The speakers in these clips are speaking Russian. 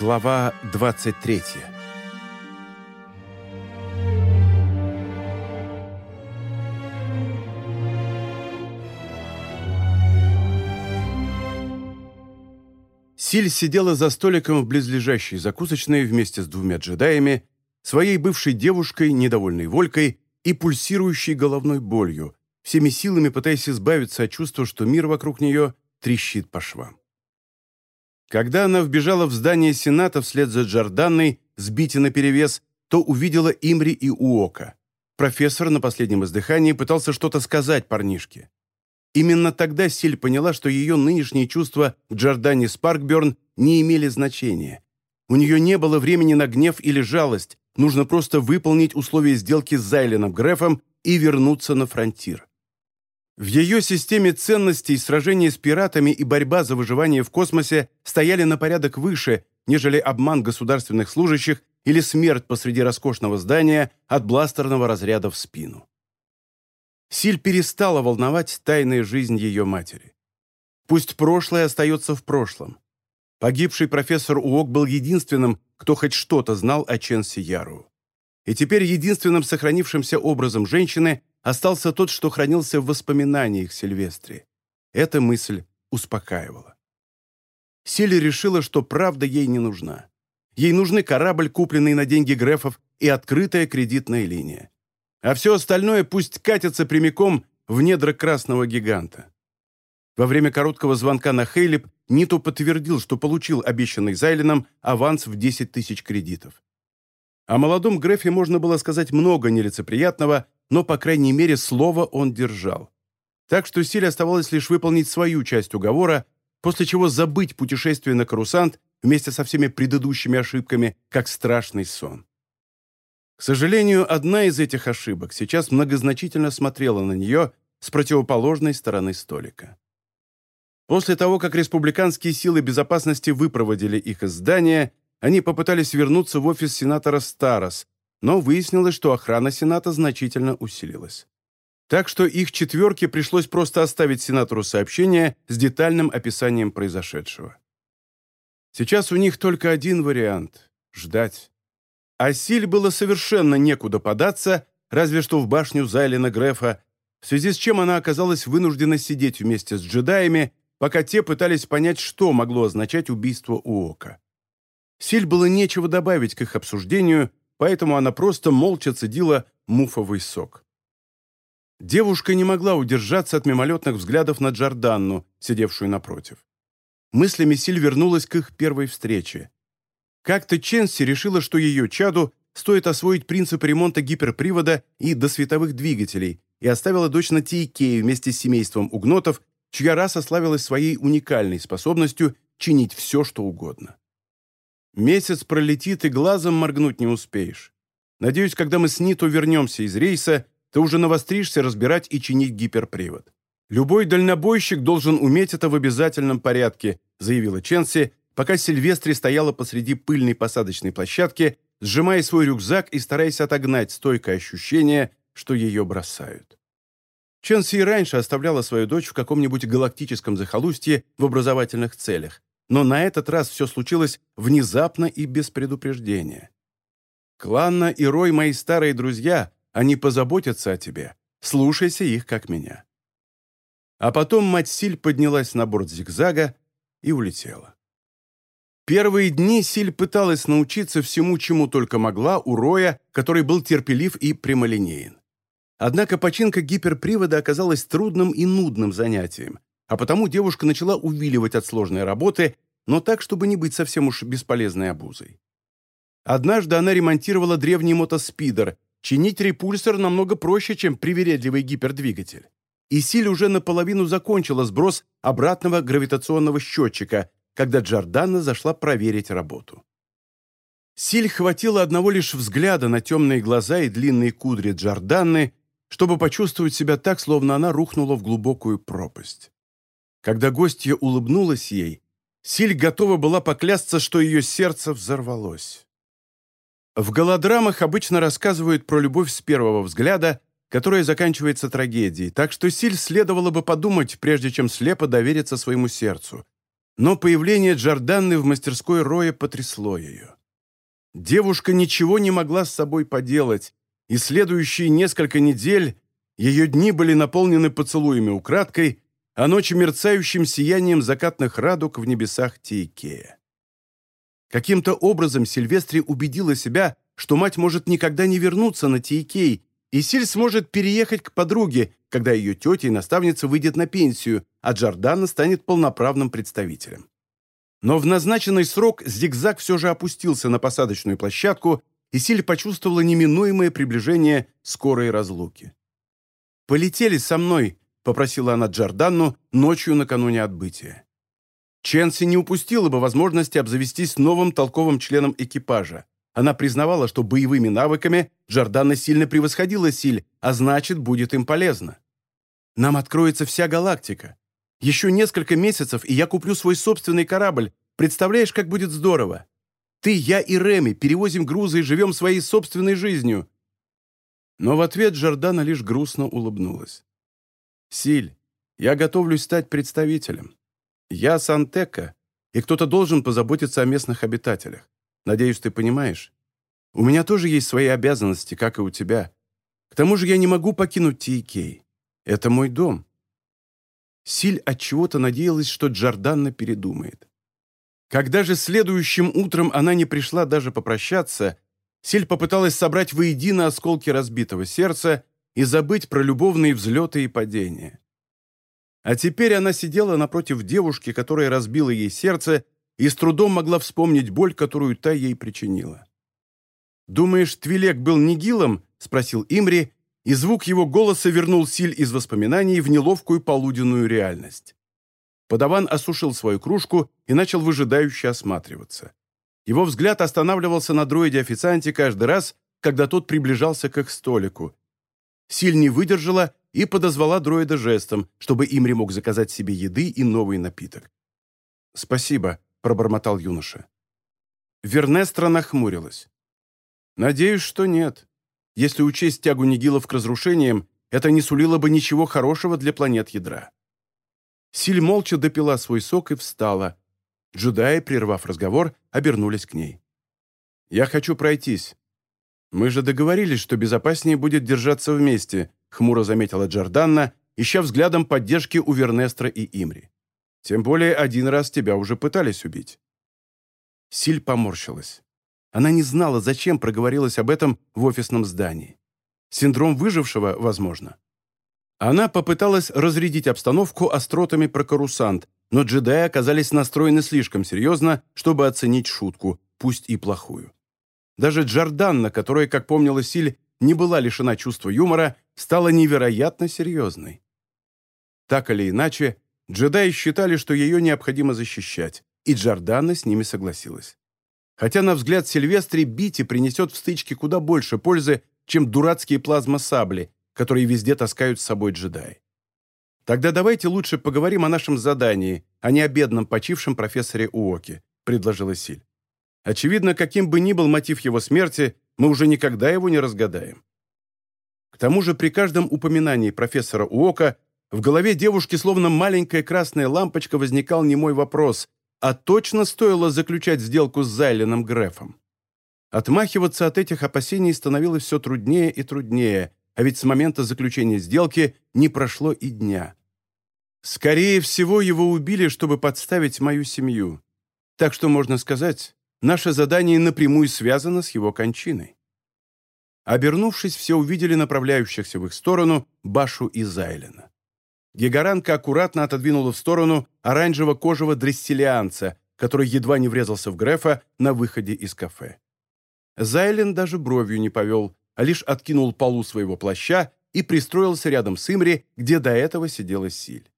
Глава 23 Силь сидела за столиком в близлежащей закусочной вместе с двумя джедаями, своей бывшей девушкой, недовольной Волькой и пульсирующей головной болью, всеми силами пытаясь избавиться от чувства, что мир вокруг нее трещит по швам. Когда она вбежала в здание Сената вслед за Джорданной, сбитей наперевес, то увидела Имри и Уока. Профессор на последнем издыхании пытался что-то сказать парнишке. Именно тогда Силь поняла, что ее нынешние чувства к Джордане Спаркберн не имели значения. У нее не было времени на гнев или жалость, нужно просто выполнить условия сделки с Зайленом Грефом и вернуться на фронтир. В ее системе ценностей сражения с пиратами и борьба за выживание в космосе стояли на порядок выше, нежели обман государственных служащих или смерть посреди роскошного здания от бластерного разряда в спину. Силь перестала волновать тайная жизнь ее матери. Пусть прошлое остается в прошлом. Погибший профессор Уок был единственным, кто хоть что-то знал о Чен Сияру. И теперь единственным сохранившимся образом женщины остался тот, что хранился в воспоминаниях Сильвестри. Эта мысль успокаивала. Силли решила, что правда ей не нужна. Ей нужны корабль, купленный на деньги Грефов, и открытая кредитная линия а все остальное пусть катится прямиком в недра красного гиганта. Во время короткого звонка на Хейлип Ниту подтвердил, что получил обещанный Зайленом аванс в 10 тысяч кредитов. О молодом Грефе можно было сказать много нелицеприятного, но, по крайней мере, слово он держал. Так что Силе оставалось лишь выполнить свою часть уговора, после чего забыть путешествие на Карусант вместе со всеми предыдущими ошибками, как страшный сон. К сожалению, одна из этих ошибок сейчас многозначительно смотрела на нее с противоположной стороны столика. После того, как республиканские силы безопасности выпроводили их из здания, они попытались вернуться в офис сенатора Старос, но выяснилось, что охрана Сената значительно усилилась. Так что их четверке пришлось просто оставить сенатору сообщение с детальным описанием произошедшего. Сейчас у них только один вариант – ждать. А Силь было совершенно некуда податься, разве что в башню Зайлина Грефа, в связи с чем она оказалась вынуждена сидеть вместе с джедаями, пока те пытались понять, что могло означать убийство Уока. Силь было нечего добавить к их обсуждению, поэтому она просто молча цедила муфовый сок. Девушка не могла удержаться от мимолетных взглядов на Джорданну, сидевшую напротив. Мыслями Силь вернулась к их первой встрече. Как-то Ченси решила, что ее чаду стоит освоить принцип ремонта гиперпривода и досветовых двигателей, и оставила дочь на Тейкее вместе с семейством угнотов, чья раса славилась своей уникальной способностью чинить все, что угодно. Месяц пролетит, и глазом моргнуть не успеешь. Надеюсь, когда мы с Ниту вернемся из рейса, ты уже навостришься разбирать и чинить гиперпривод. Любой дальнобойщик должен уметь это в обязательном порядке, заявила Ченси, пока Сильвестри стояла посреди пыльной посадочной площадки, сжимая свой рюкзак и стараясь отогнать стойкое ощущение, что ее бросают. Ченси и раньше оставляла свою дочь в каком-нибудь галактическом захолустье в образовательных целях, но на этот раз все случилось внезапно и без предупреждения. «Кланна и Рой мои старые друзья, они позаботятся о тебе. Слушайся их, как меня». А потом мать Силь поднялась на борт зигзага и улетела. Первые дни Силь пыталась научиться всему, чему только могла, у Роя, который был терпелив и прямолинеен. Однако починка гиперпривода оказалась трудным и нудным занятием, а потому девушка начала увиливать от сложной работы, но так, чтобы не быть совсем уж бесполезной обузой. Однажды она ремонтировала древний мотоспидер. Чинить репульсор намного проще, чем привередливый гипердвигатель. И Силь уже наполовину закончила сброс обратного гравитационного счетчика, когда Джордана зашла проверить работу. Силь хватило одного лишь взгляда на темные глаза и длинные кудри Джорданны, чтобы почувствовать себя так, словно она рухнула в глубокую пропасть. Когда гостья улыбнулась ей, Силь готова была поклясться, что ее сердце взорвалось. В голодрамах обычно рассказывают про любовь с первого взгляда, которая заканчивается трагедией, так что Силь следовало бы подумать, прежде чем слепо довериться своему сердцу, Но появление Джорданны в мастерской Роя потрясло ее. Девушка ничего не могла с собой поделать, и следующие несколько недель ее дни были наполнены поцелуями украдкой, а ночи мерцающим сиянием закатных радуг в небесах Тейкея. Каким-то образом Сильвестри убедила себя, что мать может никогда не вернуться на Тейкей, и Силь сможет переехать к подруге, когда ее тетя и наставница выйдет на пенсию, а Джордана станет полноправным представителем. Но в назначенный срок зигзаг все же опустился на посадочную площадку, и Силь почувствовала неминуемое приближение скорой разлуки. «Полетели со мной», — попросила она Джорданну ночью накануне отбытия. Ченси не упустила бы возможности обзавестись новым толковым членом экипажа. Она признавала, что боевыми навыками Джордана сильно превосходила Силь, а значит, будет им полезно. «Нам откроется вся галактика. Еще несколько месяцев, и я куплю свой собственный корабль. Представляешь, как будет здорово? Ты, я и Реми перевозим грузы и живем своей собственной жизнью». Но в ответ Джордана лишь грустно улыбнулась. «Силь, я готовлюсь стать представителем. Я Сантека, и кто-то должен позаботиться о местных обитателях. Надеюсь, ты понимаешь. У меня тоже есть свои обязанности, как и у тебя. К тому же я не могу покинуть Тикей. Это мой дом. Силь от чего-то надеялась, что Джорданна передумает. Когда же следующим утром она не пришла даже попрощаться, Силь попыталась собрать воедино осколки разбитого сердца и забыть про любовные взлеты и падения. А теперь она сидела напротив девушки, которая разбила ей сердце, и с трудом могла вспомнить боль, которую та ей причинила. «Думаешь, Твилек был Нигилом?» — спросил Имри, и звук его голоса вернул Силь из воспоминаний в неловкую полуденную реальность. Подаван осушил свою кружку и начал выжидающе осматриваться. Его взгляд останавливался на дроиде-официанте каждый раз, когда тот приближался к их столику. Силь не выдержала и подозвала дроида жестом, чтобы Имри мог заказать себе еды и новый напиток. «Спасибо», — пробормотал юноша. Вернестра нахмурилась. «Надеюсь, что нет. Если учесть тягу Нигилов к разрушениям, это не сулило бы ничего хорошего для планет ядра». Силь молча допила свой сок и встала. Джедаи, прервав разговор, обернулись к ней. «Я хочу пройтись. Мы же договорились, что безопаснее будет держаться вместе», хмуро заметила Джорданна, ища взглядом поддержки у Вернестра и Имри. «Тем более один раз тебя уже пытались убить». Силь поморщилась. Она не знала, зачем проговорилась об этом в офисном здании. Синдром выжившего, возможно. Она попыталась разрядить обстановку остротами про карусант, но джедаи оказались настроены слишком серьезно, чтобы оценить шутку, пусть и плохую. Даже Джорданна, которая, как помнила Силь, не была лишена чувства юмора, стала невероятно серьезной. Так или иначе, джедаи считали, что ее необходимо защищать, и Джордана с ними согласилась. Хотя, на взгляд Сильвестри, Бити принесет в стычке куда больше пользы, чем дурацкие плазмосабли, которые везде таскают с собой джедаи. «Тогда давайте лучше поговорим о нашем задании, а не о бедном почившем профессоре Уоке», — предложила Силь. Очевидно, каким бы ни был мотив его смерти, мы уже никогда его не разгадаем. К тому же при каждом упоминании профессора Уока в голове девушки словно маленькая красная лампочка возникал немой вопрос, а точно стоило заключать сделку с Зайленом Грефом? Отмахиваться от этих опасений становилось все труднее и труднее, а ведь с момента заключения сделки не прошло и дня. Скорее всего, его убили, чтобы подставить мою семью. Так что, можно сказать, Наше задание напрямую связано с его кончиной. Обернувшись, все увидели направляющихся в их сторону Башу и Зайлена. Гигаранка аккуратно отодвинула в сторону оранжево-кожего дрессилианца, который едва не врезался в Грефа на выходе из кафе. Зайлен даже бровью не повел, а лишь откинул полу своего плаща и пристроился рядом с Имри, где до этого сидела Силь.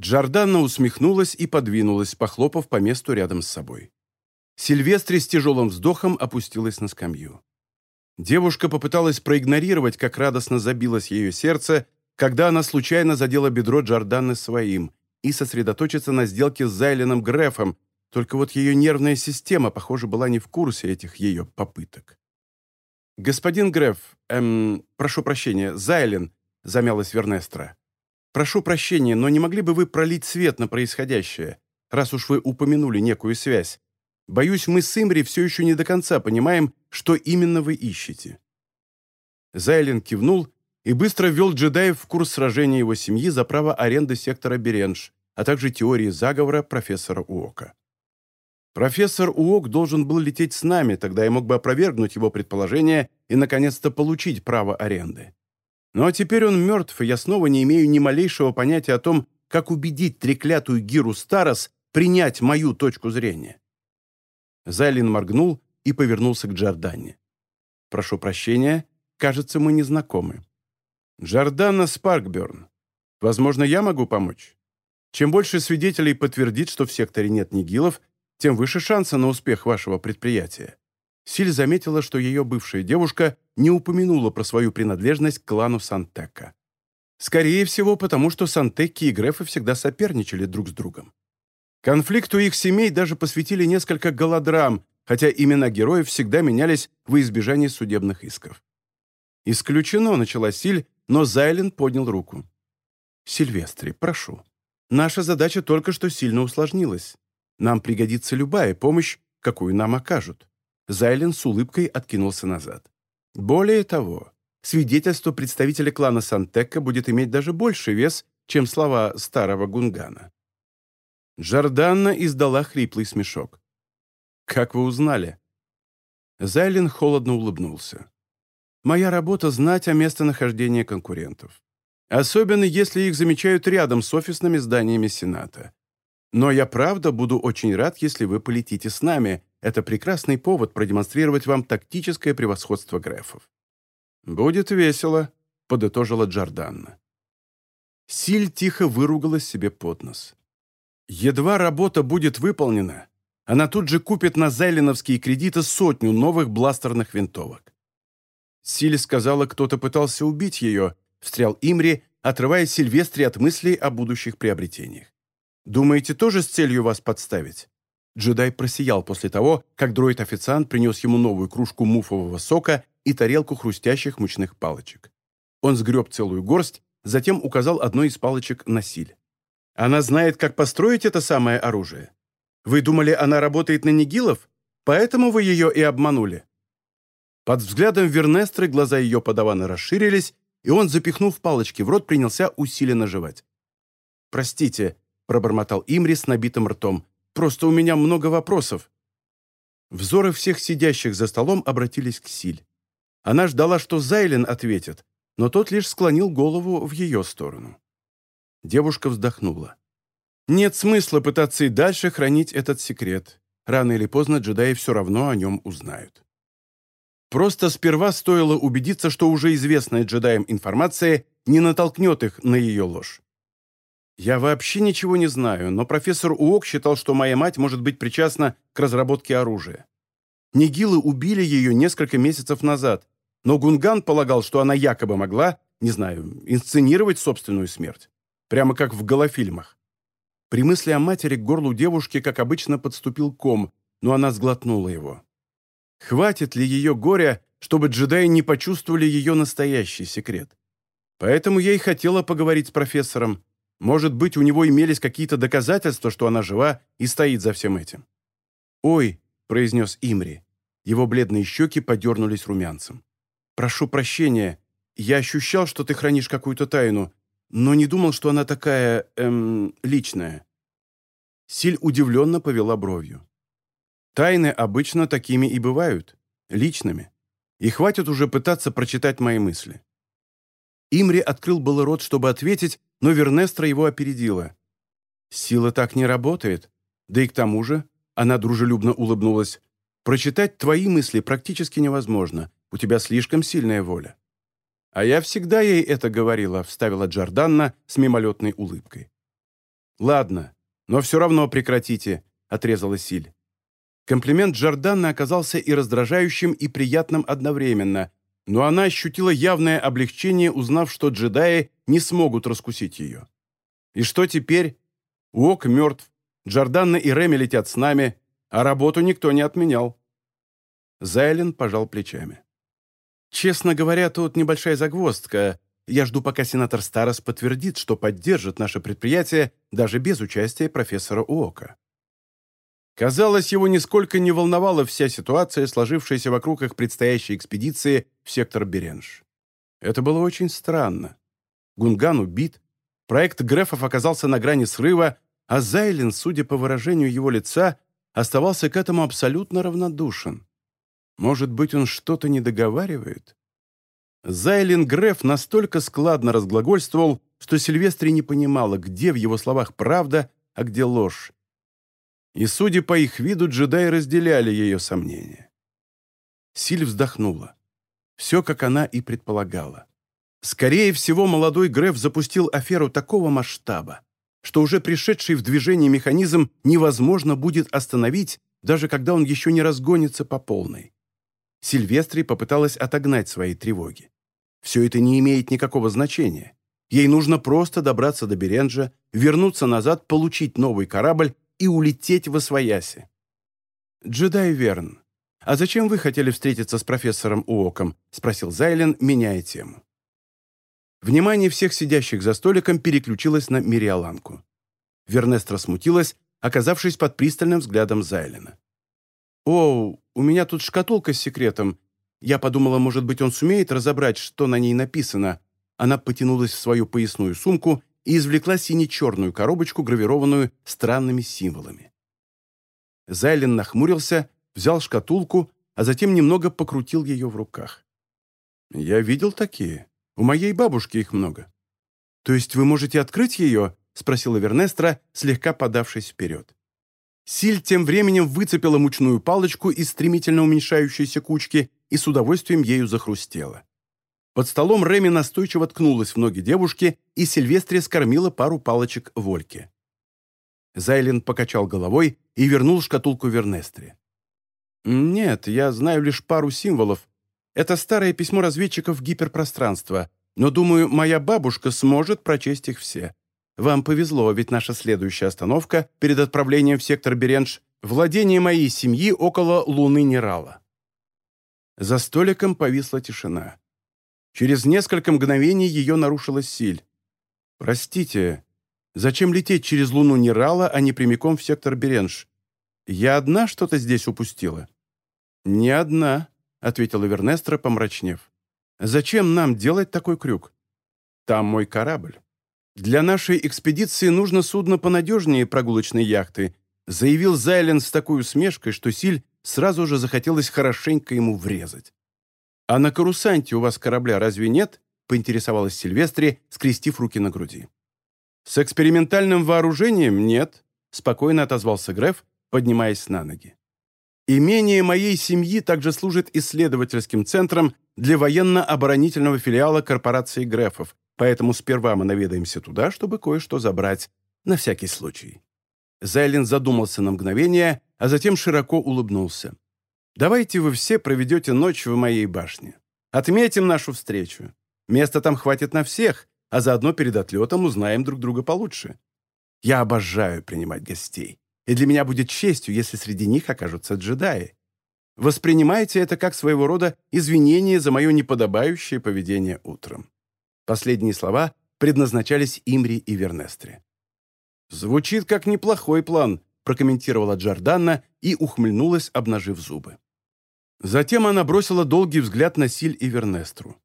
Джорданна усмехнулась и подвинулась, похлопав по месту рядом с собой. Сильвестри с тяжелым вздохом опустилась на скамью. Девушка попыталась проигнорировать, как радостно забилось ее сердце, когда она случайно задела бедро Джорданы своим, и сосредоточиться на сделке с Зайленом Грефом, только вот ее нервная система, похоже, была не в курсе этих ее попыток. «Господин Греф, эм, прошу прощения, Зайлен», — замялась Вернестра. «Прошу прощения, но не могли бы вы пролить свет на происходящее? раз уж вы упомянули некую связь. Боюсь, мы с Имри все еще не до конца понимаем, что именно вы ищете». Зайлен кивнул и быстро ввел джедаев в курс сражения его семьи за право аренды сектора Беренж, а также теории заговора профессора Уока. Профессор Уок должен был лететь с нами, тогда я мог бы опровергнуть его предположение и, наконец-то, получить право аренды. Но теперь он мертв, и я снова не имею ни малейшего понятия о том, как убедить треклятую Гиру Старос принять мою точку зрения. Зайлин моргнул и повернулся к Джордане. «Прошу прощения, кажется, мы не знакомы». «Джордана Спаркберн. Возможно, я могу помочь? Чем больше свидетелей подтвердит, что в секторе нет нигилов, тем выше шансы на успех вашего предприятия». Силь заметила, что ее бывшая девушка не упомянула про свою принадлежность к клану Сантека. Скорее всего, потому что Сантекки и Грефы всегда соперничали друг с другом. Конфликту их семей даже посвятили несколько голодрам, хотя имена героев всегда менялись во избежание судебных исков. «Исключено», — начала Силь, но Зайлен поднял руку. «Сильвестри, прошу. Наша задача только что сильно усложнилась. Нам пригодится любая помощь, какую нам окажут». Зайлен с улыбкой откинулся назад. «Более того, свидетельство представителя клана Сантекка будет иметь даже больше вес, чем слова старого Гунгана». Джорданна издала хриплый смешок. «Как вы узнали?» Зайлен холодно улыбнулся. «Моя работа — знать о местонахождении конкурентов. Особенно, если их замечают рядом с офисными зданиями Сената. Но я правда буду очень рад, если вы полетите с нами. Это прекрасный повод продемонстрировать вам тактическое превосходство Грефов». «Будет весело», — подытожила Джорданна. Силь тихо выругалась себе под нос. Едва работа будет выполнена, она тут же купит на зайленовские кредиты сотню новых бластерных винтовок. Силе сказала, кто-то пытался убить ее, встрял Имри, отрывая Сильвестре от мыслей о будущих приобретениях. «Думаете, тоже с целью вас подставить?» Джедай просиял после того, как дроид-официант принес ему новую кружку муфового сока и тарелку хрустящих мучных палочек. Он сгреб целую горсть, затем указал одной из палочек на Силь. Она знает, как построить это самое оружие. Вы думали, она работает на Нигилов? Поэтому вы ее и обманули». Под взглядом Вернестры глаза ее подавана расширились, и он, запихнув палочки в рот, принялся усиленно жевать. «Простите», — пробормотал Имри с набитым ртом, «просто у меня много вопросов». Взоры всех сидящих за столом обратились к Силь. Она ждала, что Зайлен ответит, но тот лишь склонил голову в ее сторону. Девушка вздохнула. Нет смысла пытаться и дальше хранить этот секрет. Рано или поздно джедаи все равно о нем узнают. Просто сперва стоило убедиться, что уже известная джедаям информация не натолкнет их на ее ложь. Я вообще ничего не знаю, но профессор Уок считал, что моя мать может быть причастна к разработке оружия. Нигилы убили ее несколько месяцев назад, но Гунган полагал, что она якобы могла, не знаю, инсценировать собственную смерть прямо как в голофильмах. При мысли о матери к горлу девушки, как обычно, подступил ком, но она сглотнула его. Хватит ли ее горя, чтобы джедаи не почувствовали ее настоящий секрет? Поэтому я и хотела поговорить с профессором. Может быть, у него имелись какие-то доказательства, что она жива и стоит за всем этим. «Ой», — произнес Имри. Его бледные щеки подернулись румянцем. «Прошу прощения. Я ощущал, что ты хранишь какую-то тайну но не думал, что она такая, эм, личная». Силь удивленно повела бровью. «Тайны обычно такими и бывают, личными. И хватит уже пытаться прочитать мои мысли». Имри открыл было рот, чтобы ответить, но Вернестра его опередила. «Сила так не работает. Да и к тому же...» Она дружелюбно улыбнулась. «Прочитать твои мысли практически невозможно. У тебя слишком сильная воля». «А я всегда ей это говорила», — вставила Джорданна с мимолетной улыбкой. «Ладно, но все равно прекратите», — отрезала Силь. Комплимент Джорданны оказался и раздражающим, и приятным одновременно, но она ощутила явное облегчение, узнав, что джедаи не смогут раскусить ее. «И что теперь? Уок мертв, Джорданна и Реми летят с нами, а работу никто не отменял». Зайлен пожал плечами. Честно говоря, тут небольшая загвоздка. я жду, пока сенатор Старос подтвердит, что поддержит наше предприятие даже без участия профессора Уока. Казалось, его нисколько не волновала вся ситуация, сложившаяся вокруг их предстоящей экспедиции в сектор Беренж. Это было очень странно. Гунган убит, проект Грефов оказался на грани срыва, а Зайлин, судя по выражению его лица, оставался к этому абсолютно равнодушен. Может быть, он что-то не договаривает? Зайлин Греф настолько складно разглагольствовал, что Сильвестри не понимала, где в его словах правда, а где ложь. И, судя по их виду, джедаи разделяли ее сомнения. Силь вздохнула. Все, как она и предполагала. Скорее всего, молодой Греф запустил аферу такого масштаба, что уже пришедший в движение механизм невозможно будет остановить, даже когда он еще не разгонится по полной. Сильвестри попыталась отогнать свои тревоги. Все это не имеет никакого значения. Ей нужно просто добраться до Беренджа, вернуться назад, получить новый корабль и улететь в Освояси. «Джедай Верн, а зачем вы хотели встретиться с профессором Уоком?» — спросил Зайлен, меняя тему. Внимание всех сидящих за столиком переключилось на Мириаланку. Вернестра смутилась, оказавшись под пристальным взглядом Зайлена. «О, у меня тут шкатулка с секретом. Я подумала, может быть, он сумеет разобрать, что на ней написано». Она потянулась в свою поясную сумку и извлекла сине-черную коробочку, гравированную странными символами. Зайлен нахмурился, взял шкатулку, а затем немного покрутил ее в руках. «Я видел такие. У моей бабушки их много». «То есть вы можете открыть ее?» — спросила Вернестра, слегка подавшись вперед. Силь тем временем выцепила мучную палочку из стремительно уменьшающейся кучки и с удовольствием ею захрустела. Под столом Реми настойчиво ткнулась в ноги девушки, и Сильвестрия скормила пару палочек Вольке. Зайлен покачал головой и вернул шкатулку Вернестре. «Нет, я знаю лишь пару символов, это старое письмо разведчиков гиперпространства, но, думаю, моя бабушка сможет прочесть их все. Вам повезло, ведь наша следующая остановка перед отправлением в сектор Беренж – владение моей семьи около Луны Нерала». За столиком повисла тишина. Через несколько мгновений ее нарушила Силь. «Простите, зачем лететь через Луну Нерала, а не прямиком в сектор Беренж? Я одна что-то здесь упустила?» «Не одна», — ответила Вернестра, помрачнев. «Зачем нам делать такой крюк? Там мой корабль. Для нашей экспедиции нужно судно понадежнее прогулочной яхты», заявил Зайлен с такой усмешкой, что Силь сразу же захотелось хорошенько ему врезать. «А на карусанте у вас корабля разве нет?» поинтересовалась Сильвестре, скрестив руки на груди. «С экспериментальным вооружением нет», спокойно отозвался Греф, поднимаясь на ноги. Имение моей семьи также служит исследовательским центром для военно-оборонительного филиала корпорации Грефов, поэтому сперва мы наведаемся туда, чтобы кое-что забрать, на всякий случай». Зайлин задумался на мгновение, а затем широко улыбнулся. «Давайте вы все проведете ночь в моей башне. Отметим нашу встречу. Места там хватит на всех, а заодно перед отлетом узнаем друг друга получше. Я обожаю принимать гостей и для меня будет честью, если среди них окажутся джедаи. Воспринимайте это как своего рода извинение за мое неподобающее поведение утром». Последние слова предназначались Имри и Вернестре. «Звучит как неплохой план», прокомментировала Джорданна и ухмыльнулась, обнажив зубы. Затем она бросила долгий взгляд на Силь и Вернестру.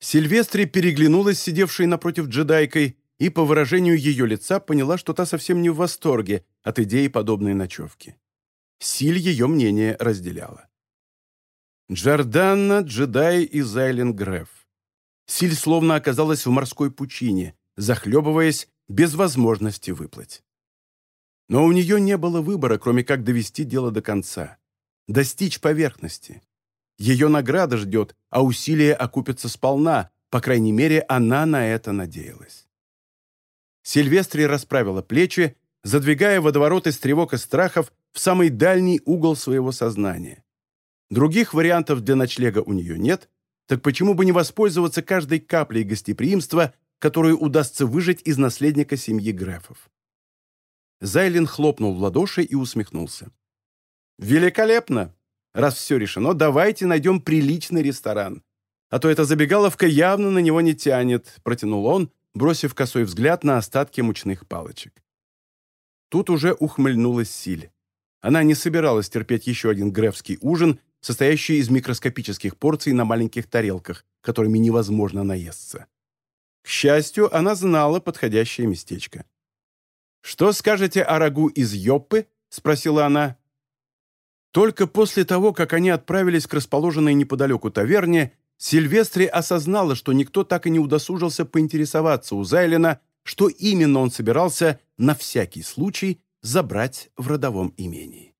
Сильвестре переглянулась, сидевшей напротив джедайкой, и по выражению ее лица поняла, что та совсем не в восторге от идеи подобной ночевки. Силь ее мнение разделяла. Джорданна, джедай и Зайлен Греф. Силь словно оказалась в морской пучине, захлебываясь без возможности выплыть. Но у нее не было выбора, кроме как довести дело до конца, достичь поверхности. Ее награда ждет, а усилия окупятся сполна, по крайней мере, она на это надеялась. Сильвестри расправила плечи, задвигая водоворот из тревог и страхов в самый дальний угол своего сознания. Других вариантов для ночлега у нее нет, так почему бы не воспользоваться каждой каплей гостеприимства, которую удастся выжать из наследника семьи Грефов? Зайлин хлопнул в ладоши и усмехнулся. «Великолепно! Раз все решено, давайте найдем приличный ресторан. а то эта забегаловка явно на него не тянет», протянул он, бросив косой взгляд на остатки мучных палочек. Тут уже ухмыльнулась Силь. Она не собиралась терпеть еще один грефский ужин, состоящий из микроскопических порций на маленьких тарелках, которыми невозможно наесться. К счастью, она знала подходящее местечко. «Что скажете о рагу из Йоппы?» — спросила она. Только после того, как они отправились к расположенной неподалеку таверне, Сильвестри осознала, что никто так и не удосужился поинтересоваться у Зайлена, что именно он собирался на всякий случай забрать в родовом имении.